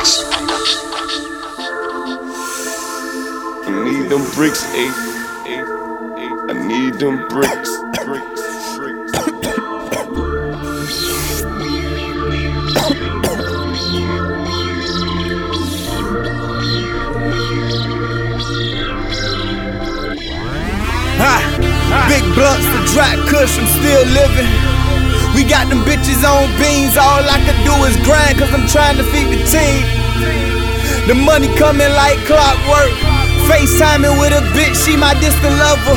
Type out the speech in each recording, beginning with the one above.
I need them bricks, eh? I need them bricks, bricks, bricks. Ha! Big blunts to dry kush, I'm still living. Got them bitches on beans, all I can do is grind, cause I'm trying to feed the team. The money coming like clockwork. FaceTiming with a bitch, she my distant lover.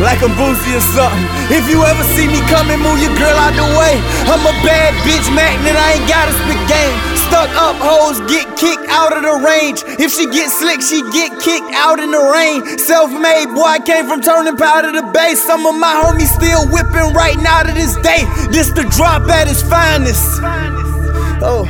Like I'm boozy or something. If you ever see me coming, move your girl out the way. I'm a bad bitch magnet, I ain't gotta spit game. Stuck up hoes get kicked out of the range. If she get slick, she get kicked out in the rain. Self made, boy, I came from turning powder to base. Some of my homies still whipping right now to this day. This the drop at its finest. Oh.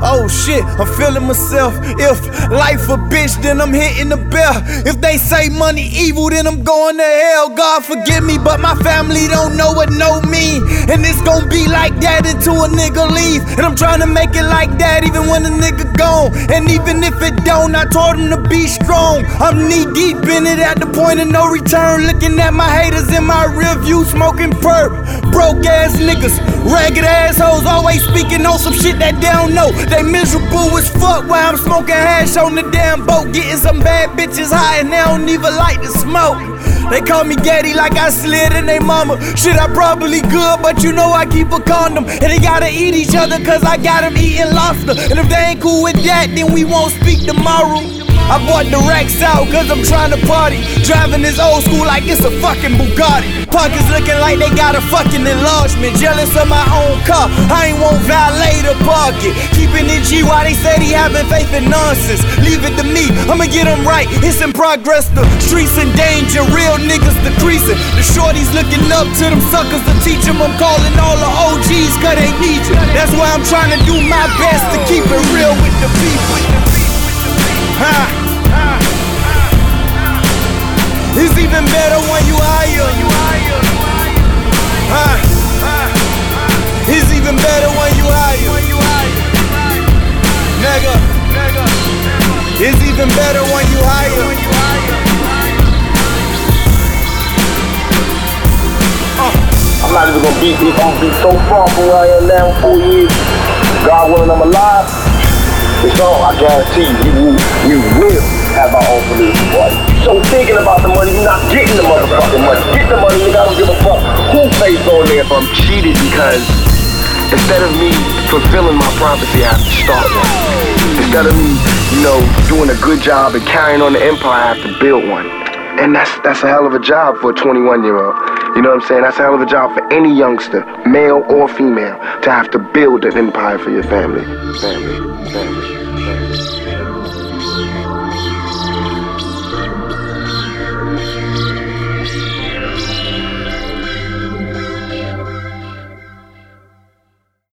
Oh shit, I'm feeling myself. If life a bitch, then I'm hitting the bell. If they say money evil, then I'm going to hell. God forgive me, but my family don't know what no mean. And it's gonna be like that until a nigga leave. And I'm trying to make it like that even when a nigga gone. And even if it don't, I told him to be strong. I'm knee deep in it at the point of no return. Looking at my haters in my rear view, smoking perp. Broke ass niggas, ragged assholes, always speaking on some shit that they don't know. They miserable as fuck while I'm smoking hash on the damn boat. Getting some bad bitches high and they don't even like to smoke. They call me Gaddy like I slid in they mama. Shit, I probably good, but you know I keep a condom. And they gotta eat each other cause I got them eating lobster. And if they ain't cool with that, then we won't speak tomorrow. I bought the racks out cause I'm trying to party. Driving this old school like it's a fucking Bugatti. Pockets looking like they got a fucking enlargement. Jealous of my own car. I ain't won't valet the pocket. Keeping it G while they said he having faith in nonsense. Leave it to me, I'ma get them right. It's in progress. The streets in danger. Real niggas decreasing. The shorties looking up to them suckers to teach them. I'm calling all the OGs cause they need you. That's why I'm trying to do my best to keep it real with the people. Ha! It's even better when you higher. Ha! It's even better when you higher. Nigga. It's even better when you higher. Uh. I'm not even gonna be, I'm gonna be so far from where I am now in four years. God willing, I'm alive. It's all, I guarantee you, will, we will have our own political party. So thinking about the money, you're not getting the motherfucking money. Get the money, nigga, I don't give a fuck who pays on there. If I'm cheated because instead of me fulfilling my prophecy, I have to start one. Instead of me, you know, doing a good job and carrying on the empire, I have to build one. And that's that's a hell of a job for a 21 year old. You know what I'm saying? That's a hell of a job for any youngster, male or female, to have to build an empire for your family. Family, family. family.